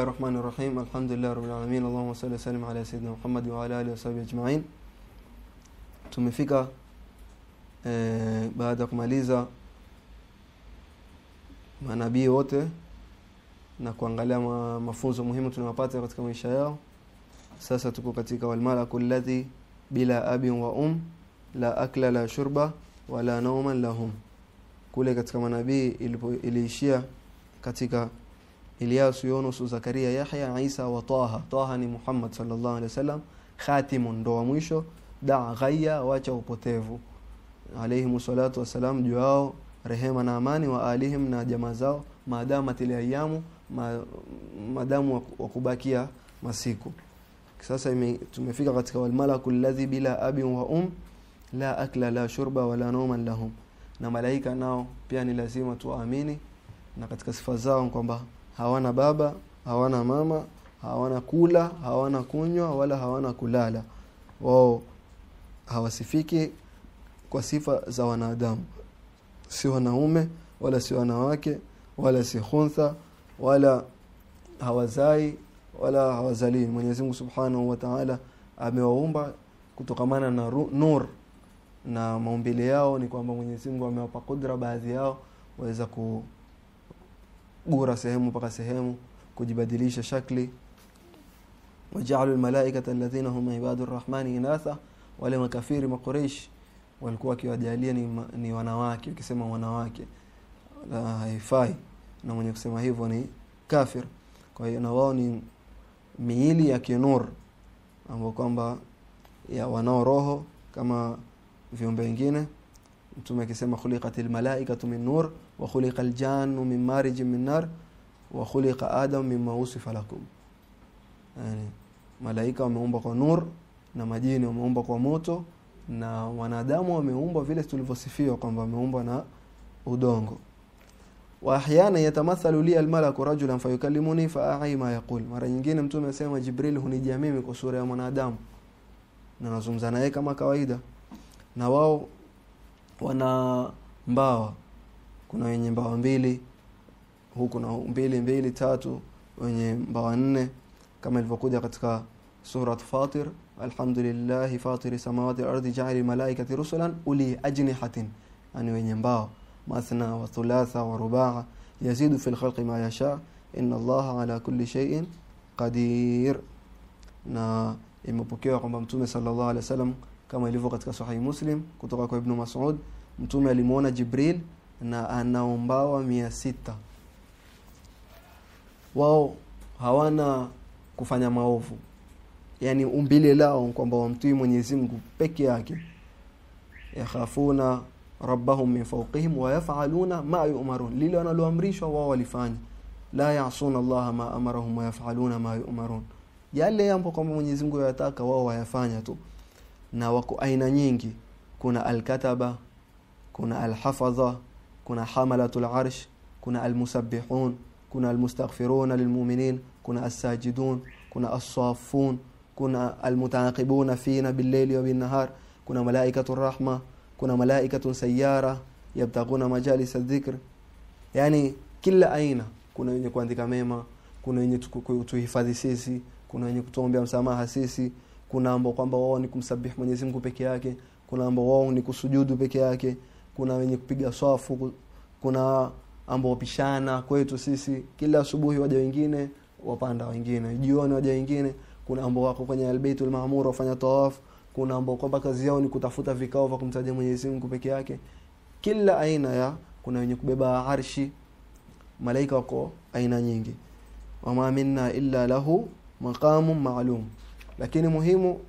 Bismillahir Rahmanir Rahim. Alhamdulillah Rabbil Alamin. Allahumma salli wa sallim ala sayyidina Muhammad wa ala alihi wasahbihi. Tumefika eh, baada ya kumaliza manabii wote na kuangalia ma, mafunzo muhimu tunayopata katika maisha yao. Sasa tuko katika walmalaku alladhi bila abin wa um la akla la shurba wala nauman lahum. Kule katika manabii iliishia katika Ilyas, Yunus, Zakaria, Yahya, Isa wa Taha. Taha ni Muhammad sallallahu alaihi wasallam, khatimun ndo wa mwisho, da ghaya, wacha upotevu. Alayhimu salatu wasalam, juu yao rehema na amani, wa alihim na jamaa zao, maadama tili ayamu, ma, madamu wa- wa kubakia masiku. Sasa tumefika katika walmalaku alladhi bila abi wa um la akla la shurba wala nauman lahum, na malaika nao pia ni lazima tuwaamini, na katika sifa zao kwamba hawana baba, hawana mama, hawana kula, hawana kunywa, wala hawana kulala. Wao hawasifiki kwa sifa za wanadamu, si wanaume wala si wanawake wala si khuntha wala hawazai wala hawazalii. Mwenyezi Mungu Subhanahu wa Ta'ala amewaumba kutokamana na nur na maumbile yao ni kwamba Mwenyezi Mungu amewapa kudra baadhi yao waweza ku gura sehemu mpaka sehemu kujibadilisha shakli. Wajaalu almalaikata alladhina hum ibadu arrahmani inatha wale makafiri maqureish walikuwa wakiwajalia ni, ni wanawake ukisema wanawake la haifai. Na mwenye kusema hivyo ni kafir. Kwa hiyo na wao ni miili ya kinur ambao kwamba ya wanao roho kama viumbe wengine. Mtume akisema khuliqatil malaikatu min nur wa khuliqa aljannu min marijin min nar wa khuliqa adam mimma usifa lakum yani malaika wameumba kwa nur na majini wameumba kwa moto na wanadamu wameumbwa vile tulivyosifiwa kwamba wameumbwa na udongo. Wa ahyana yatamathalu li almalaku rajulan fayukallimuni fa a'i ma yaqul. Mara nyingine mtume asema jibril hunijia mimi kwa sura ya mwanadamu. Na nazungumza naye kama kawaida. Na wao wana mbawa kuna wenye mbawa mbili huku na mbili mbili tatu wenye mbawa nne kama ilivyokuja katika surat fatir alhamdulillahi fatiri samawati ardi jaali malaikati rusulan uli ajnihatin yani wenye mbawa mathna wa thulatha wa rubaa yazidu fi lkhalqi ma yasha inna allaha ala kulli shay'in qadir na imepokewa kwamba mtume sallallahu alaihi wasallam kama ilivyo katika sahihi muslim kutoka kwa ibnu masud mtume alimuona jibril na anaombawa mia sita. Wao hawana kufanya maovu. Yani umbile lao kwamba wamtii mwenyezi mungu peke yake. Yakhafuna rabbahum min fawqihim wa yafaluna ma yumarun. Lile wanaloamrishwa wao walifanya. La yasuna Allah ma amarahum wa yafaluna ma yumarun. Yale yambo kwamba mwenyezi mungu yataka wao wayafanya tu. Na wako aina nyingi. Kuna alkataba kuna alhafadha kuna hamalatul arsh kuna almusabbihun kuna almustaghfiruna lilmuminin kuna assajidun kuna assafun kuna almutaaqibuna fina billaili wa binnahar kuna malaikatu rahma kuna malaikatu sayyara yabtaguna majalis dhikr yani kila aina kuna wenye kuandika mema kuna wenye tuku- tuhifadhi sisi kuna wenye kutuombea msamaha sisi kuna ambao kwamba wao ni kumsabihi Mwenyezi Mungu peke yake kuna ambao wao ni kusujudu peke yake kuna wenye kupiga swafu ku- kuna ambao wapishana kwetu sisi kila asubuhi waja wengine wapanda wengine. Jioni waja wengine kuna ambao wako kwenye albaitul maamur wafanya tawaf. Kuna ambao kwamba kazi yao ni kutafuta vikao vya kumtaja Mwenyezi Mungu peke yake. Kila aina ya kuna wenye kubeba arshi. Malaika wako aina nyingi. Wama minna illa lahu maqamun maalum lakini muhimu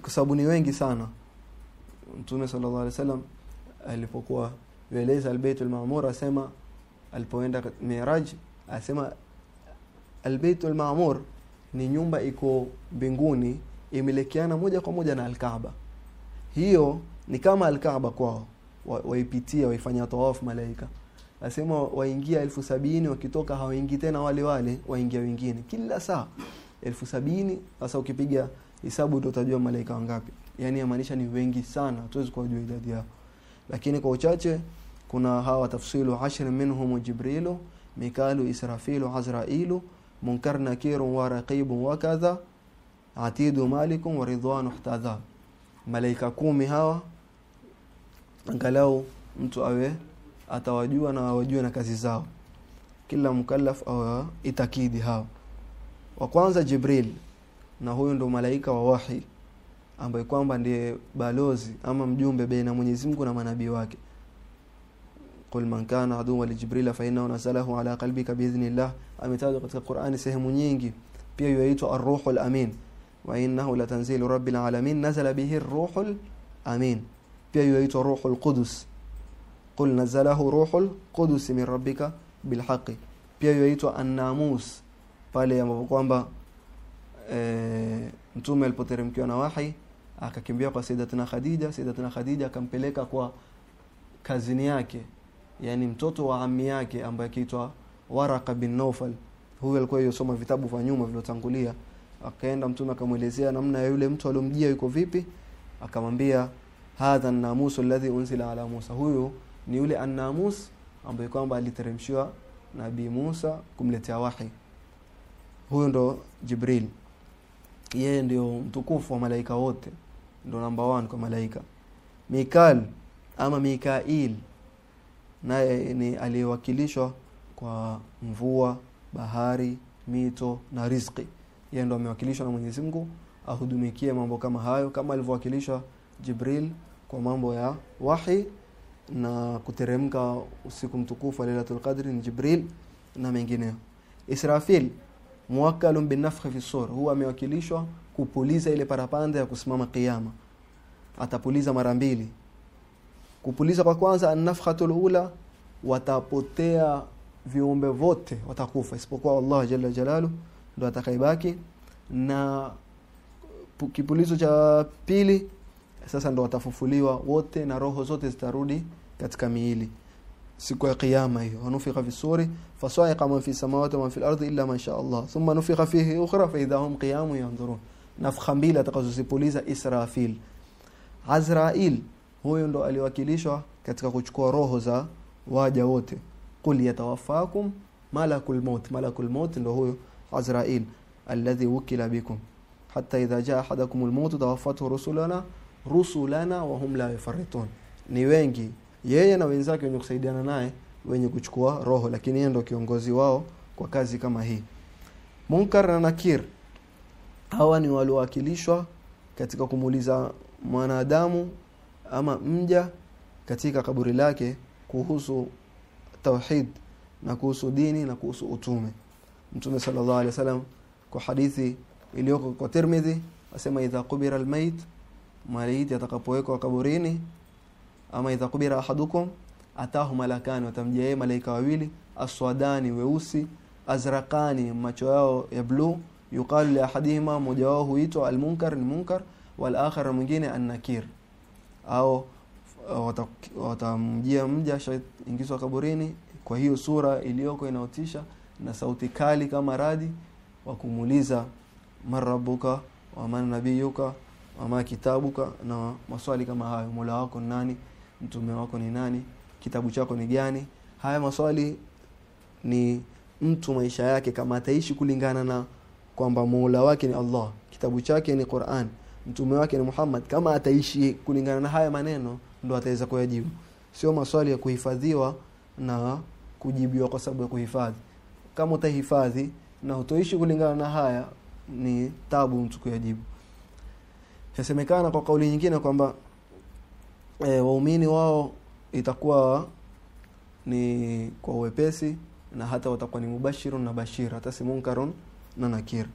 kwa sababu ni wengi sana mtume sallallahu alaihi wasallam alipokuwa veleza albaitul maamur asema alipoenda miraj asema albaitul maamur ni nyumba iko mbinguni imelekeana moja kwa moja na alkaaba. Hiyo ni kama alkaaba kwao Wa- waipitia waifanya tawafu malaika. Asema waingia elfu sabini wakitoka hawaingii tena wale wale waingia wengine. Kila saa elfu sabini sasa ukipiga hisabu ndio utajua malaika wangapi yaani yamaanisha ni wengi sana hatuwezi kuwajua idadi yao. Lakini kwa uchache kuna hawa tafsilu ashr minhum jibrilu mikalu israfilu azrailu munkar nakirun wa raqibun wa kadha atidu malikun wa ridwanu ihtadha malaika kumi hawa angalau mtu awe atawajua na awajue na kazi zao. Kila mukallaf awa itakidi hawa wa kwanza jibril na huyu ndo malaika wa wahi ambaye kwamba ndiye balozi ama mjumbe baina Mwenyezi Mungu na manabii wake. Qul man kana aduwwa li jibril fa innahu nasalahu ala qalbika bi idhnillah ametajwa katika Qur'ani sehemu nyingi. Pia yuaitwa ar-ruhul amin. Wa innahu latanzilu rabbil alamin nazala bihi ar-ruhul amin. Pia yuaitwa ruhul qudus. Qul nazalahu ruhul qudus min rabbika bil haqqi. Pia yuaitwa an-namus. Pale ambapo kwamba e, mtume alipoteremkiwa na wahi akakimbia kwa Sayyidatina Khadija Sayyidatina Khadija akampeleka kwa kazini yake yani mtoto wa ammi yake ambaye akiitwa Waraka bin Nawfal. Huyo alikuwa yosoma vitabu vya nyuma vilivyotangulia. Akaenda mtume akamwelezea namna ya yule mtu aliyomjia yuko vipi akamwambia hadha an-namus alladhi unzila ala Musa. Huyu ni yule an-namus ambaye kwamba aliteremshiwa nabii Musa kumletea wahi. Huyo ndo Jibril. Yeye ndio mtukufu wa malaika wote ndo namba 1 kwa malaika. Mikal ama Mikail naye ni aliyewakilishwa kwa mvua bahari mito na riziki. Yeye ndo amewakilishwa na Mwenyezi Mungu ahudumikie mambo kama hayo kama alivyowakilishwa Jibril kwa mambo ya wahi na kuteremka usiku mtukufu wa Lailatul Qadri ni Jibril na mengineyo Israfil muwakkalun binafkhi fi sur huwa amewakilishwa kupuliza ile parapanda ya kusimama kiyama atapuliza mara mbili. Kupuliza kwa kwanza an-nafkhatul ula watapotea viumbe vote watakufa. Isipokuwa Allah jalla jalalu ndo atakaibaki na kipulizo cha pili sasa ndo watafufuliwa wote na roho zote zitarudi katika miili. Siku ya kiyama hiyo. Wanufika visuri fasaiqa man fi samawati wa man fi al-ardi illa man sha Allah. Thumma nufika fihi ukhra fa idha hum qiyamun yanzurun nafkha mbili atakazozipuliza Israfil. Azrail huyo ndo aliwakilishwa katika kuchukua roho za waja wote. Qul yatawaffakum malakul maut. Malakul maut ndo huyo Azrail alladhi wukila bikum. Hatta idha jaa ahadakum al-maut tawaffathu rusulana rusulana wa hum la yafarritun ni wengi yeye na wenzake wenye kusaidiana naye wenye kuchukua roho lakini yeye ndo kiongozi wao kwa kazi kama hii. Munkar na Nakir hawa ni waliowakilishwa katika kumuuliza mwanadamu ama mja katika kaburi lake kuhusu tauhid na kuhusu dini na kuhusu utume. Mtume sallallahu alaihi wasallam kwa hadithi iliyoko kwa Tirmidhi asema idha qubira almayt maiti atakapowekwa kaburini ama idha kubira ahadukum atahu malakani watamjia malaika wawili aswadani weusi azraqani macho yao ya blue yuqalu li ahadihima mmoja wao huitwa almunkar ni munkar wal akhar mwingine annakir. Au watamjia mja ingizwa kaburini. Kwa hiyo sura iliyoko inaotisha na sauti kali kama radi wa kumuuliza marabuka wa man nabiyuka ama kitabuka na maswali kama hayo. Mola wako ni nani? Mtume wako ni nani? Kitabu chako ni gani? Haya maswali ni mtu maisha yake kama ataishi kulingana na kwamba muula wake ni Allah. Kitabu chake ni Qur'an. Mtume wake ni Muhammad. Kama ataishi kulingana na haya maneno ndo ataweza kuyajibu. Sio maswali ya kuhifadhiwa na kujibiwa kwa sababu ya kuhifadhi. Kama utahifadhi na utoishi kulingana na haya ni tabu mtu kuyajibu. Yasemekana kwa kauli nyingine kwamba e, waumini wao itakuwa ni kwa uwepesi na hata watakuwa ni mubashirun na bashir hata si munkarun na nakir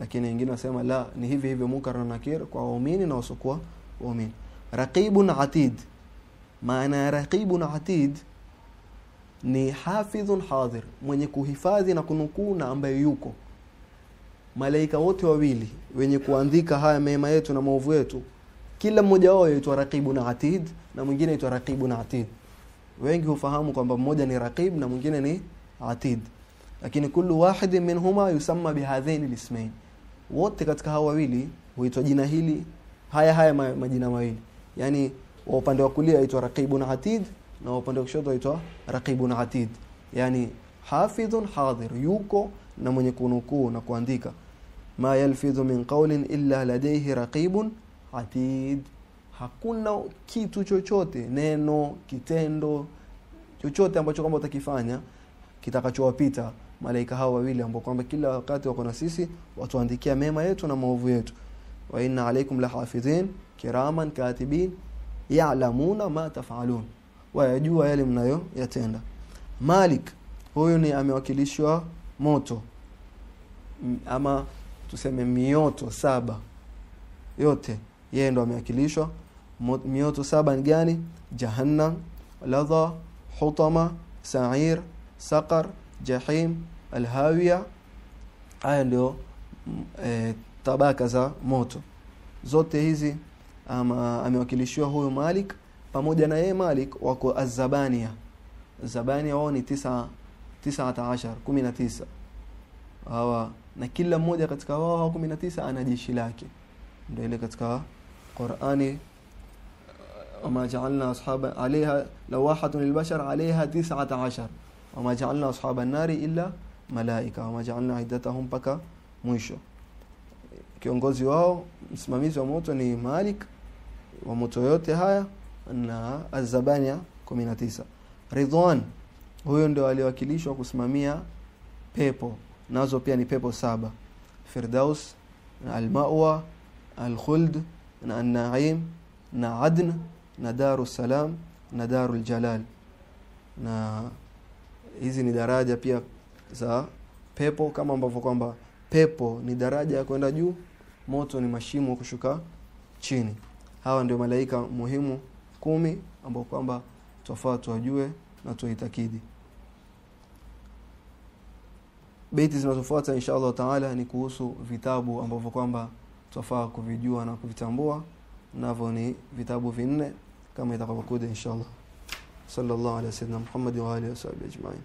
lakini wengine wasema la ni hivi hivi munkar na nakir kwa waumini na wasokuwa waumini. Raqibun atid. Maana raqibun atid ni hafidhun hadhir mwenye kuhifadhi na kunukuu na ambaye yuko. Malaika wote wawili wenye kuandika haya mema yetu na maovu yetu kila mmoja wao yaitwa raqibu na atid na mwingine yaitwa raqibu na atid. Wengi hufahamu kwamba mmoja ni raqib na mwingine ni atid lakini kullu wahidin minhuma yusamma bihadhaini lismain. Wote katika hao wawili huitwa jina hili haya haya majina mawili. Yani wa upande wa kulia huitwa raqibun atid na wa upande wa kushoto huitwa raqibun atid. Yani hafidhun hadir yuko na mwenye kunukuu na kuandika. Ma yalfidhu min qawlin illa ladayhi raqibun atid. Hakuna kitu chochote neno kitendo chochote ambacho kwamba utakifanya kitakachowapita malaika hao wawili ambao kwamba kila wakati wako na sisi watuandikia mema yetu na maovu yetu. Wa inna alaykum lahafidhin kiraman katibin ya'lamuna ma taf'alun. Wayajua yale mnayo yatenda Malik huyu ni amewakilishwa moto. Ama tuseme mioto saba. Yote yeye ndo amewakilishwa. Mioto saba ni gani? Jahannam ladha hutama sa'ir saqar Jahim, alhawia Haya ndio e, tabaka za moto. Zote hizi ama, amewakilishiwa huyu Malik pamoja na yeye Malik wako Azabania. Zabania wao ni 9 19 19 hawa na kila mmoja katika wao hao 19 ana jeshi lake, ndio ile katika Qur'ani wama ja'alna ashaba alaiha lawahatun lilbashar alaiha 19 wama ja'alna ashaban nari illa malaika wama ja'alna iddatahum mpaka mwisho kiongozi wao msimamizi wa moto ni Malik wa moto yote haya na Azabania 19 Ridwan huyo ndio aliwakilishwa kusimamia pepo nazo pia ni pepo saba Firdaus na Al-Ma'wa Al-Khuld na An-Na'im na Adn na Darus Salam na Darul Jalal na hizi ni daraja pia za pepo kama ambavyo kwamba pepo ni daraja ya kwenda juu moto ni mashimo kushuka chini. Hawa ndio malaika muhimu kumi ambao kwamba twafaa tuwajue na tuitakidi. Beiti zinazofuata insha Allah taala ni kuhusu vitabu ambavyo kwamba twafaa kuvijua na kuvitambua. Navyo ni vitabu vinne kama itakavyokuja insha Allah sallallahu alaihi wasallam Muhammad wa alihi wasallam ajma'in